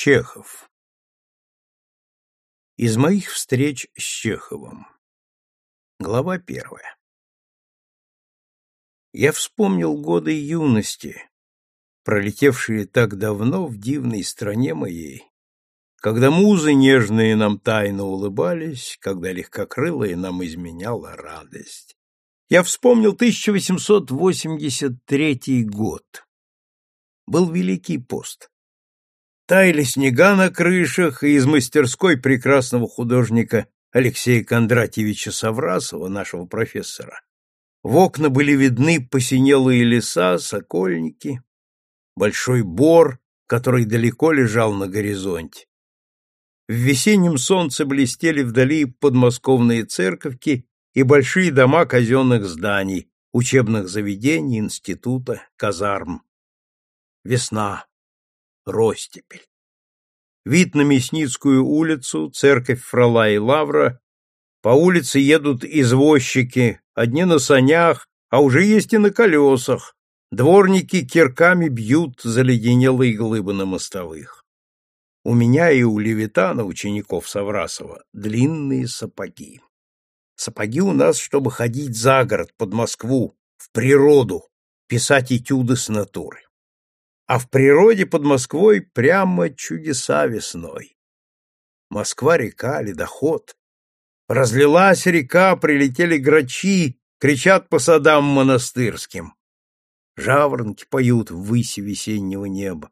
Чехов Из моих встреч с Чеховым Глава первая Я вспомнил годы юности, пролетевшие так давно в дивной стране моей, когда музы нежные нам тайно улыбались, когда легкокрылая нам изменяла радость. Я вспомнил 1883 год. Был Великий пост. Таяли снега на крышах, и из мастерской прекрасного художника Алексея Кондратьевича Саврасова, нашего профессора, в окна были видны посинелые леса, сокольники, большой бор, который далеко лежал на горизонте. В весеннем солнце блестели вдали подмосковные церковки и большие дома казенных зданий, учебных заведений, института, казарм. Весна. Ростепель. Вид на Мясницкую улицу, церковь Фрола и Лавра. По улице едут извозчики, одни на санях, а уже есть и на колесах. Дворники кирками бьют заледенелые глыбы на мостовых. У меня и у Левитана, учеников Саврасова, длинные сапоги. Сапоги у нас, чтобы ходить за город, под Москву, в природу, писать этюды с натуры. А в природе под Москвой прямо чудеса весной. Москва-река, ледоход. Разлилась река, прилетели грачи, кричат по садам монастырским. Жаворонки поют в выси весеннего неба.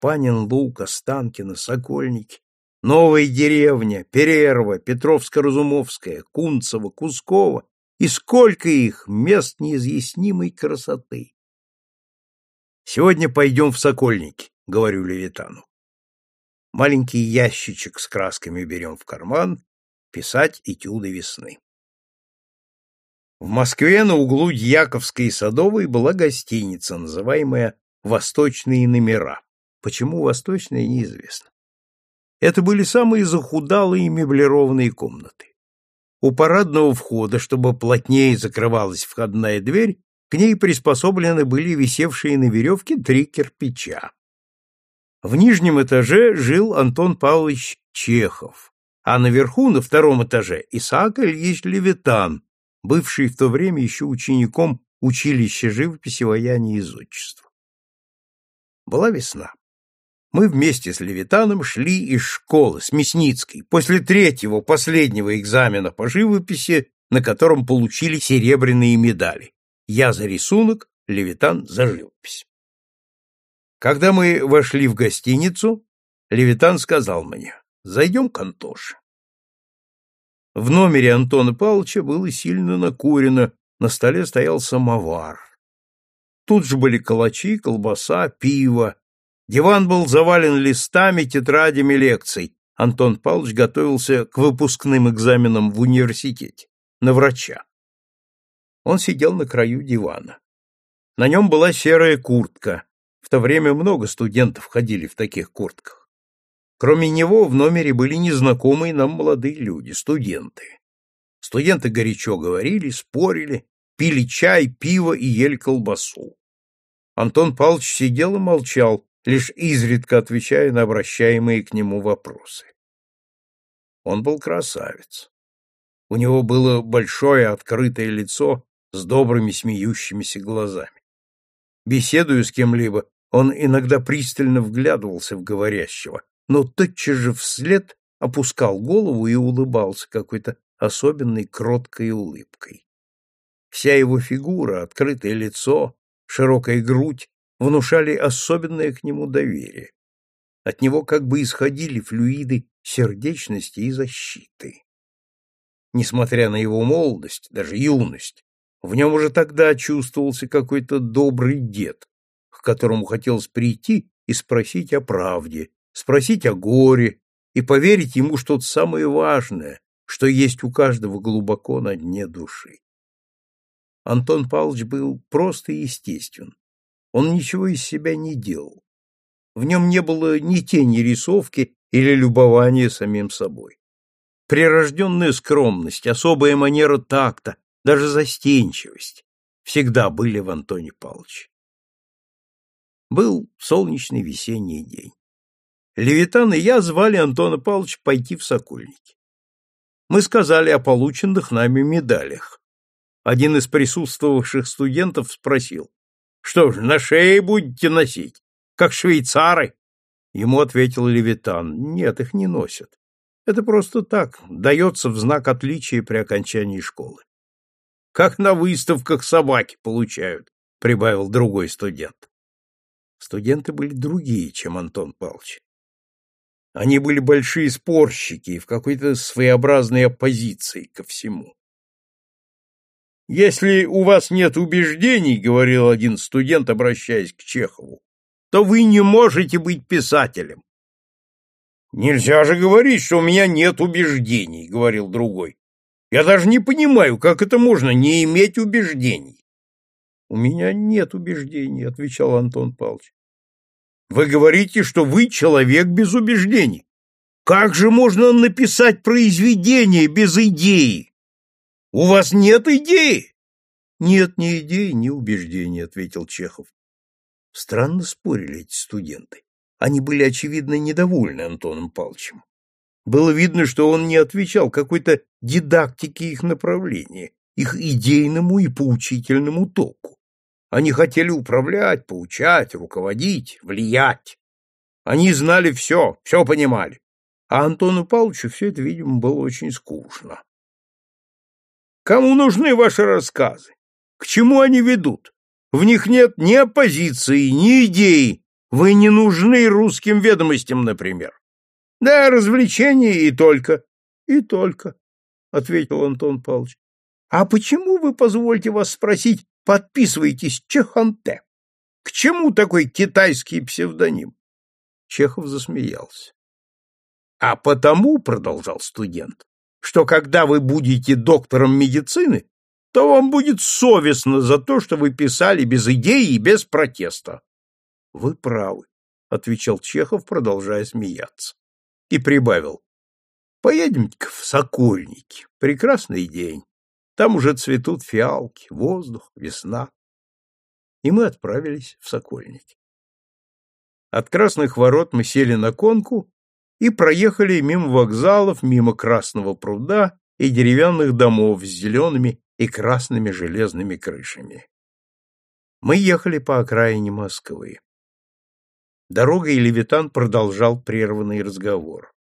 Панин Лук, Останкино, Сокольники Новая деревня, Перерва, Петровско-Разумовская, Кунцево, Кусково, и сколько их, мест неизъяснимой красоты. Сегодня пойдем в Сокольники, говорю Левитану. Маленький ящичек с красками берем в карман, писать этюды весны. В Москве на углу Дьяковской и Садовой была гостиница, называемая «Восточные номера». Почему «Восточные» неизвестно. Это были самые захудалые меблированные комнаты. У парадного входа, чтобы плотнее закрывалась входная дверь, к ней приспособлены были висевшие на веревке три кирпича. В нижнем этаже жил Антон Павлович Чехов, а наверху, на втором этаже, Исаак Ильич Левитан, бывший в то время еще учеником училища живописи, вояния и зодчества. Была весна мы вместе с Левитаном шли из школы, с Мясницкой, после третьего, последнего экзамена по живописи, на котором получили серебряные медали. Я за рисунок, Левитан за живопись. Когда мы вошли в гостиницу, Левитан сказал мне, зайдем к Антоше. В номере Антона Павловича было сильно накурено, на столе стоял самовар. Тут же были калачи, колбаса, пиво, Диван был завален листами, тетрадями лекций. Антон Павлович готовился к выпускным экзаменам в университете, на врача. Он сидел на краю дивана. На нем была серая куртка. В то время много студентов ходили в таких куртках. Кроме него в номере были незнакомые нам молодые люди, студенты. Студенты горячо говорили, спорили, пили чай, пиво и ели колбасу. Антон Павлович сидел и молчал, лишь изредка отвечая на обращаемые к нему вопросы. Он был красавец. У него было большое открытое лицо с добрыми смеющимися глазами. Беседуя с кем-либо, он иногда пристально вглядывался в говорящего, но тотчас же вслед опускал голову и улыбался какой-то особенной кроткой улыбкой. Вся его фигура, открытое лицо, широкая грудь внушали особенное к нему доверие. От него как бы исходили флюиды сердечности и защиты. Несмотря на его молодость, даже юность, в нем уже тогда чувствовался какой-то добрый дед, к которому хотелось прийти и спросить о правде, спросить о горе и поверить ему что-то самое важное, что есть у каждого глубоко на дне души. Антон Павлович был просто естествен, он ничего из себя не делал. В нем не было ни тени рисовки или любования самим собой. Прирожденная скромность, особая манера такта, даже застенчивость всегда были в Антоне Павловиче. Был солнечный весенний день. Левитан и я звали Антона Павловича пойти в Сокольники. Мы сказали о полученных нами медалях. Один из присутствовавших студентов спросил, «Что ж, на шее будете носить, как швейцары?» Ему ответил Левитан, «Нет, их не носят. Это просто так, дается в знак отличия при окончании школы». «Как на выставках собаки получают», — прибавил другой студент. Студенты были другие, чем Антон Павлович. Они были большие спорщики и в какой-то своеобразной оппозиции ко всему. «Если у вас нет убеждений, — говорил один студент, обращаясь к Чехову, — то вы не можете быть писателем». «Нельзя же говорить, что у меня нет убеждений, — говорил другой. Я даже не понимаю, как это можно не иметь убеждений. У меня нет убеждений, отвечал Антон Павлович. Вы говорите, что вы человек без убеждений. Как же можно написать произведение без идеи? У вас нет идеи? Нет ни идеи, ни убеждений, ответил Чехов. Странно спорили эти студенты. Они были очевидно недовольны Антоном Павловичем. Было видно, что он не отвечал какой-то дидактике их направления, их идейному и поучительному току. Они хотели управлять, поучать, руководить, влиять. Они знали все, все понимали. А Антону Павловичу все это, видимо, было очень скучно. Кому нужны ваши рассказы? К чему они ведут? В них нет ни оппозиции, ни идеи. Вы не нужны русским ведомостям, например. Да, развлечения и только. И только, — ответил Антон Павлович. А почему вы, позвольте вас спросить, подписываетесь Чеханте? К чему такой китайский псевдоним? Чехов засмеялся. А потому, продолжал студент, что когда вы будете доктором медицины, то вам будет совестно за то, что вы писали без идеи и без протеста. Вы правы, отвечал Чехов, продолжая смеяться. И прибавил: Поедем-ка в Сокольники. Прекрасный день. Там уже цветут фиалки, воздух, весна. И мы отправились в Сокольники. От Красных ворот мы сели на конку и проехали мимо вокзалов, мимо Красного пруда и деревянных домов с зелеными и красными железными крышами. Мы ехали по окраине Москвы. Дорога и Левитан продолжал прерванный разговор.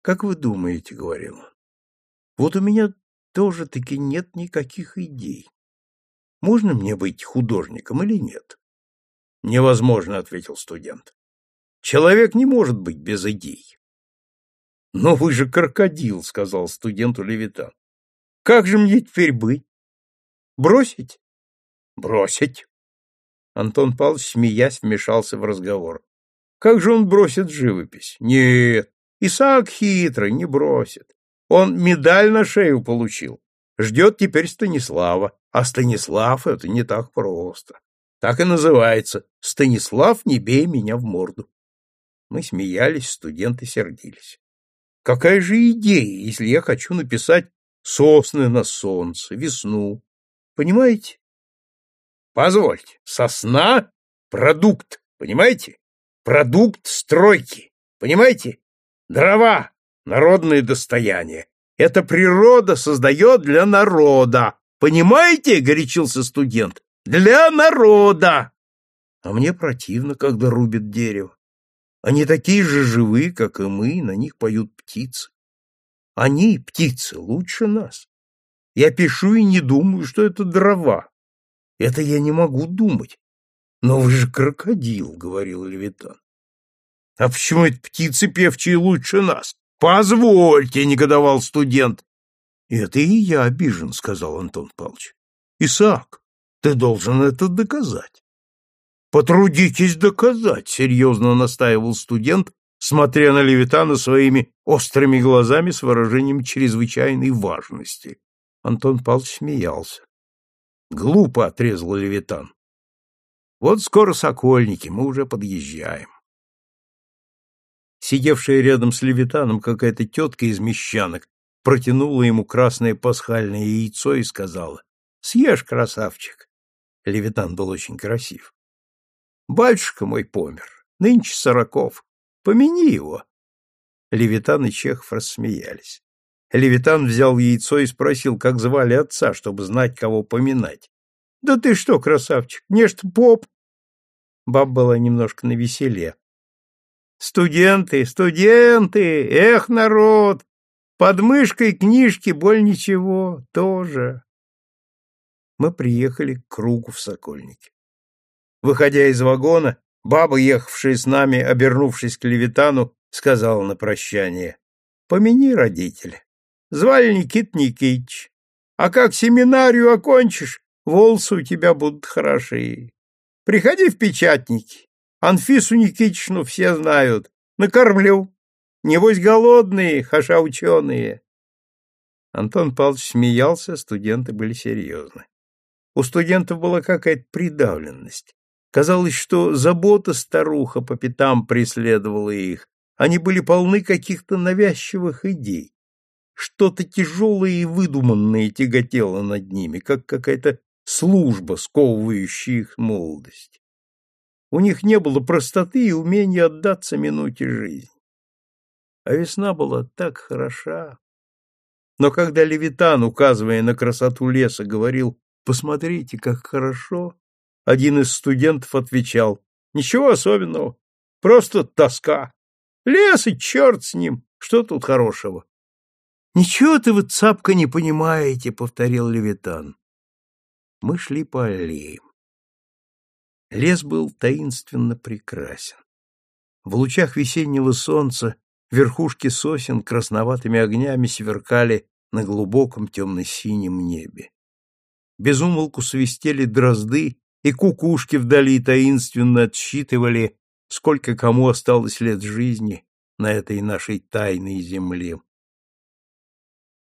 «Как вы думаете, — говорил он, — вот у меня тоже таки нет никаких идей. Можно мне быть художником или нет? Невозможно, ответил студент. Человек не может быть без идей. Но вы же крокодил, сказал студенту Левитан. Как же мне теперь быть? Бросить? Бросить. Антон Павлович, смеясь, вмешался в разговор. Как же он бросит живопись? Нет, Исаак хитрый, не бросит. Он медаль на шею получил. Ждет теперь Станислава. А Станислав — это не так просто. Так и называется. Станислав, не бей меня в морду. Мы смеялись, студенты сердились. Какая же идея, если я хочу написать сосны на солнце, весну? Понимаете? Позвольте, сосна — продукт, понимаете? Продукт стройки, понимаете? Дрова народное достояние. Это природа создает для народа. Понимаете, горячился студент, для народа. А мне противно, когда рубят дерево. Они такие же живые, как и мы, на них поют птицы. Они, птицы, лучше нас. Я пишу и не думаю, что это дрова. Это я не могу думать. Но вы же крокодил, говорил Левитан. А почему это птицы певчие лучше нас? Позвольте, негодовал студент. Это и я обижен, сказал Антон Павлович. Исаак, ты должен это доказать. Потрудитесь доказать, серьезно настаивал студент, смотря на Левитана своими острыми глазами с выражением чрезвычайной важности. Антон Павлович смеялся. Глупо отрезал Левитан. Вот скоро сокольники, мы уже подъезжаем. Сидевшая рядом с Левитаном какая-то тетка из мещанок протянула ему красное пасхальное яйцо и сказала «Съешь, красавчик». Левитан был очень красив. «Батюшка мой помер, нынче сороков. Помяни его. Левитан и Чехов рассмеялись. Левитан взял яйцо и спросил, как звали отца, чтобы знать, кого поминать. — Да ты что, красавчик, нечто поп. Баб была немножко навеселе. — Студенты, студенты, эх, народ! Под мышкой книжки, боль ничего, тоже. Мы приехали к кругу в Сокольнике. Выходя из вагона, баба, ехавшая с нами, обернувшись к Левитану, сказала на прощание, «Помяни родителя. Звали Никит Никитич. А как семинарию окончишь, волосы у тебя будут хорошие. Приходи в печатники. Анфису Никитичну все знают. Накормлю. Небось голодные, хаша ученые. Антон Павлович смеялся, студенты были серьезны. У студентов была какая-то придавленность. Казалось, что забота старуха по пятам преследовала их. Они были полны каких-то навязчивых идей. Что-то тяжелое и выдуманное тяготело над ними, как какая-то служба, сковывающая их молодость. У них не было простоты и умения отдаться минуте жизни. А весна была так хороша. Но когда Левитан, указывая на красоту леса, говорил «Посмотрите, как хорошо!» Один из студентов отвечал «Ничего особенного, просто тоска. Лес и черт с ним, что тут хорошего?» «Ничего ты вы, цапка, не понимаете», — повторил Левитан. Мы шли по аллеям. Лес был таинственно прекрасен. В лучах весеннего солнца верхушки сосен красноватыми огнями сверкали на глубоком темно-синем небе. Безумолку свистели дрозды, и кукушки вдали таинственно отсчитывали, сколько кому осталось лет жизни на этой нашей тайной земле.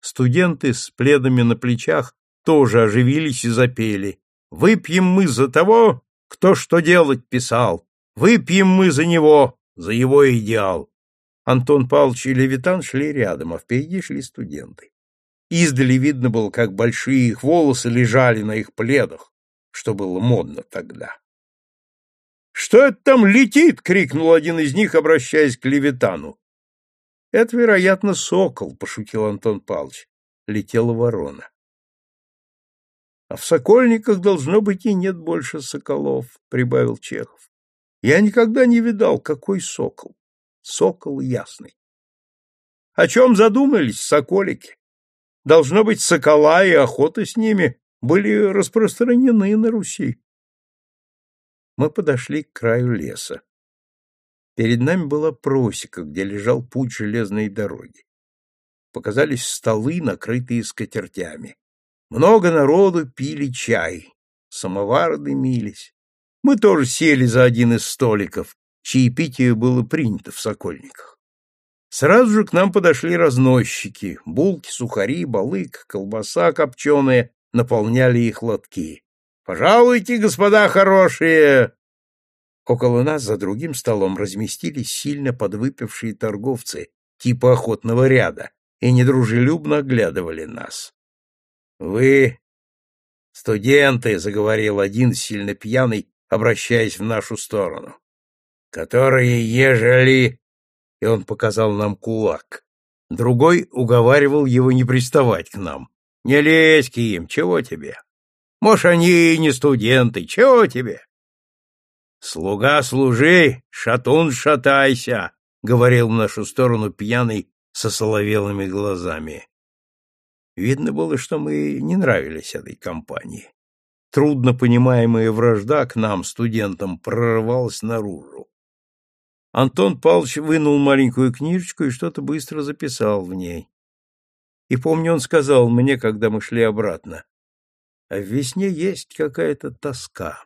Студенты с пледами на плечах тоже оживились и запели. «Выпьем мы за того, кто что делать писал! Выпьем мы за него, за его идеал!» Антон Павлович и Левитан шли рядом, а впереди шли студенты. Издали видно было, как большие их волосы лежали на их пледах, что было модно тогда. «Что это там летит?» — крикнул один из них, обращаясь к Левитану. «Это, вероятно, сокол», — пошутил Антон Павлович. Летела ворона. «А в Сокольниках, должно быть, и нет больше соколов», — прибавил Чехов. «Я никогда не видал, какой сокол. Сокол ясный». «О чем задумались соколики? Должно быть, сокола и охота с ними были распространены на Руси». Мы подошли к краю леса. Перед нами была просека, где лежал путь железной дороги. Показались столы, накрытые скатертями. Много народу пили чай, самовары дымились. Мы тоже сели за один из столиков, чаепитие было принято в Сокольниках. Сразу же к нам подошли разносчики, булки, сухари, балык, колбаса копченая наполняли их лотки. «Пожалуйте, господа хорошие!» Около нас за другим столом разместились сильно подвыпившие торговцы типа охотного ряда и недружелюбно оглядывали нас. «Вы студенты», — заговорил один сильно пьяный, обращаясь в нашу сторону, «которые, ежели...» И он показал нам кулак. Другой уговаривал его не приставать к нам. «Не лезь к им, чего тебе? Может, они и не студенты, чего тебе?» «Слуга служи, шатун шатайся», — говорил в нашу сторону пьяный со соловелыми глазами. Видно было, что мы не нравились этой компании. Трудно понимаемая вражда к нам, студентам, прорывалась наружу. Антон Павлович вынул маленькую книжечку и что-то быстро записал в ней. И помню, он сказал мне, когда мы шли обратно, а в весне есть какая-то тоска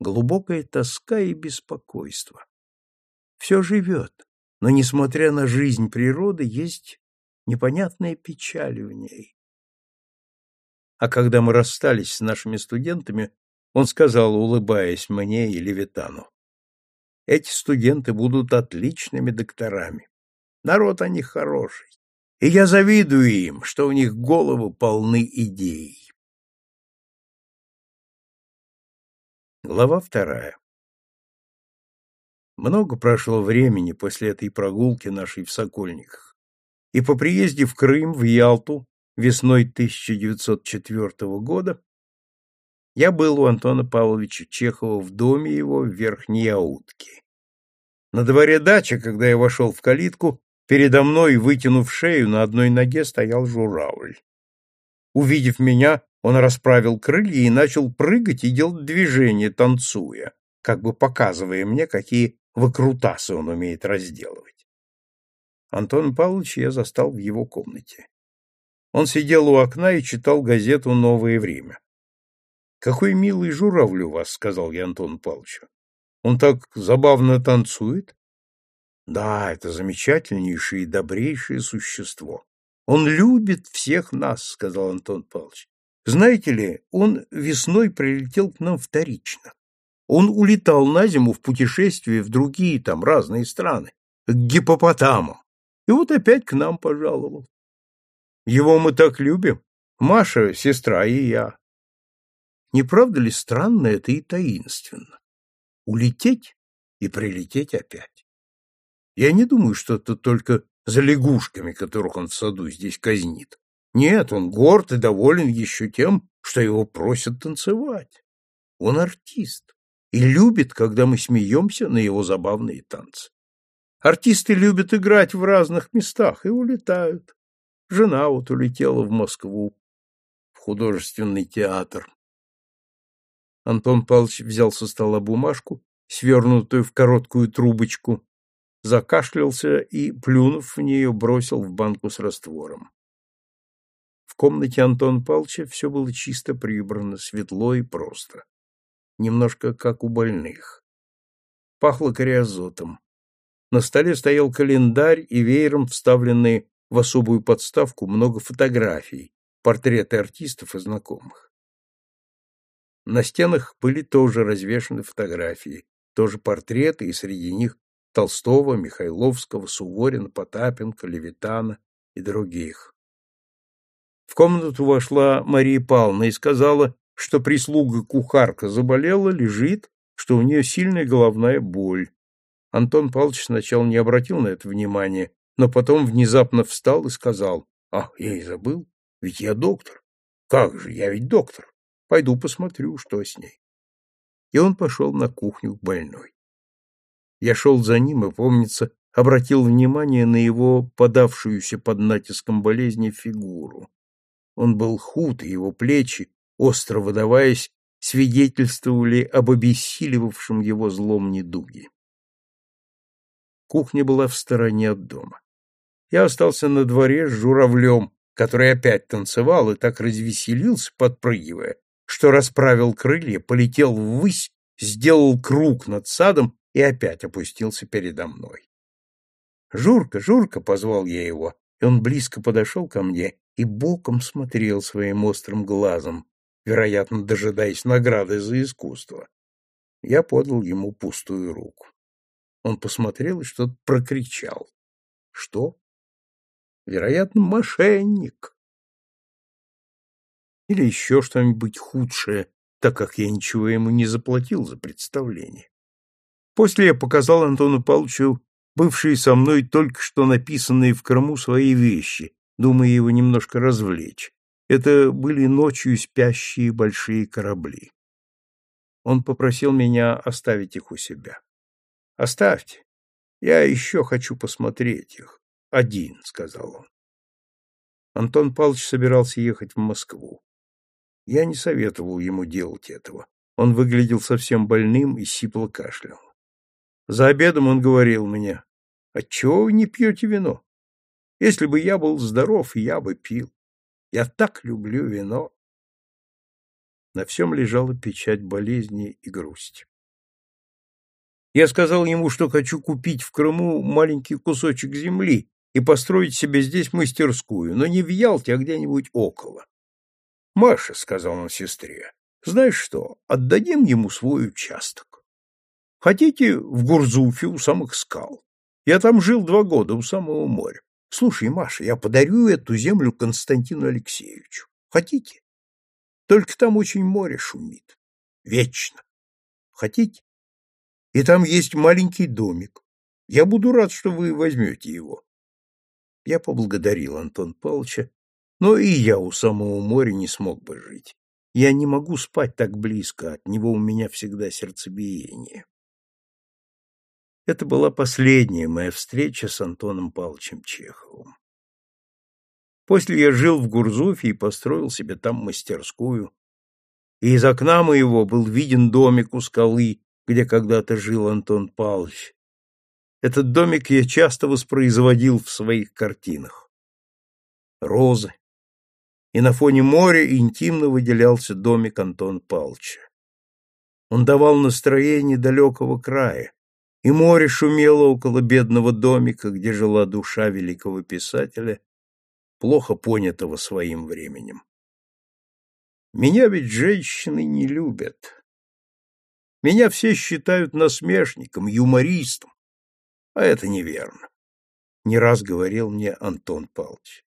глубокая тоска и беспокойство. Все живет, но, несмотря на жизнь природы, есть непонятная печаль в ней. А когда мы расстались с нашими студентами, он сказал, улыбаясь мне и Левитану, эти студенты будут отличными докторами. Народ о них хороший. И я завидую им, что у них головы полны идей. Глава вторая. Много прошло времени после этой прогулки нашей в Сокольниках, и по приезде в Крым, в Ялту, весной 1904 года, я был у Антона Павловича Чехова в доме его в Верхней Аутке. На дворе дачи, когда я вошел в калитку, передо мной, вытянув шею, на одной ноге стоял журавль. Увидев меня, он расправил крылья и начал прыгать и делать движения, танцуя, как бы показывая мне, какие выкрутасы он умеет разделывать. Антон Павлович я застал в его комнате. Он сидел у окна и читал газету «Новое время». «Какой милый журавль у вас», — сказал я Антону Павловичу. «Он так забавно танцует». «Да, это замечательнейшее и добрейшее существо. Он любит всех нас», — сказал Антон Павлович. «Знаете ли, он весной прилетел к нам вторично. Он улетал на зиму в путешествие в другие там разные страны, к гипопотамам, и вот опять к нам пожаловал. Его мы так любим, Маша, сестра и я. Не правда ли странно это и таинственно? Улететь и прилететь опять. Я не думаю, что это только за лягушками, которых он в саду здесь казнит. Нет, он горд и доволен еще тем, что его просят танцевать. Он артист и любит, когда мы смеемся на его забавные танцы. Артисты любят играть в разных местах и улетают. Жена вот улетела в Москву, в художественный театр. Антон Павлович взял со стола бумажку, свернутую в короткую трубочку, закашлялся и, плюнув в нее, бросил в банку с раствором. Комнате Антона Павловича все было чисто прибрано, светло и просто немножко как у больных. Пахло кариазотом. На столе стоял календарь и веером вставленные в особую подставку много фотографий, портреты артистов и знакомых. На стенах были тоже развешаны фотографии, тоже портреты, и среди них Толстого, Михайловского, Суворина, Потапенко, Левитана и других. В комнату вошла Мария Павловна и сказала, что прислуга-кухарка заболела, лежит, что у нее сильная головная боль. Антон Павлович сначала не обратил на это внимания, но потом внезапно встал и сказал, «Ах, я и забыл, ведь я доктор. Как же, я ведь доктор. Пойду посмотрю, что с ней». И он пошел на кухню к больной. Я шел за ним и, помнится, обратил внимание на его подавшуюся под натиском болезни фигуру. Он был худ, и его плечи, остро выдаваясь, свидетельствовали об обессиливавшем его злом недуге. Кухня была в стороне от дома. Я остался на дворе с журавлем, который опять танцевал и так развеселился, подпрыгивая, что расправил крылья, полетел ввысь, сделал круг над садом и опять опустился передо мной. «Журка, Журка!» — позвал я его, и он близко подошел ко мне и боком смотрел своим острым глазом, вероятно, дожидаясь награды за искусство. Я подал ему пустую руку. Он посмотрел и что-то прокричал. Что? Вероятно, мошенник. Или еще что-нибудь худшее, так как я ничего ему не заплатил за представление. После я показал Антону Павловичу бывшие со мной только что написанные в Крыму свои вещи, думая его немножко развлечь. Это были ночью спящие большие корабли. Он попросил меня оставить их у себя. «Оставьте. Я еще хочу посмотреть их. Один», — сказал он. Антон Павлович собирался ехать в Москву. Я не советовал ему делать этого. Он выглядел совсем больным и сипло кашлял. За обедом он говорил мне, «Отчего вы не пьете вино? Если бы я был здоров, я бы пил. Я так люблю вино. На всем лежала печать болезни и грусти. Я сказал ему, что хочу купить в Крыму маленький кусочек земли и построить себе здесь мастерскую, но не в Ялте, а где-нибудь около. «Маша», — сказал он сестре, — «знаешь что, отдадим ему свой участок. Хотите в Гурзуфе у самых скал? Я там жил два года у самого моря. Слушай, Маша, я подарю эту землю Константину Алексеевичу. Хотите? Только там очень море шумит. Вечно. Хотите? и там есть маленький домик. Я буду рад, что вы возьмете его. Я поблагодарил Антон Павловича, но и я у самого моря не смог бы жить. Я не могу спать так близко, от него у меня всегда сердцебиение. Это была последняя моя встреча с Антоном Павловичем Чеховым. После я жил в Гурзуфе и построил себе там мастерскую, и из окна моего был виден домик у скалы, где когда-то жил Антон Павлович. Этот домик я часто воспроизводил в своих картинах. Розы. И на фоне моря интимно выделялся домик Антона Павловича. Он давал настроение далекого края, и море шумело около бедного домика, где жила душа великого писателя, плохо понятого своим временем. Меня ведь женщины не любят. Меня все считают насмешником, юмористом, а это неверно. Не раз говорил мне Антон Павлович.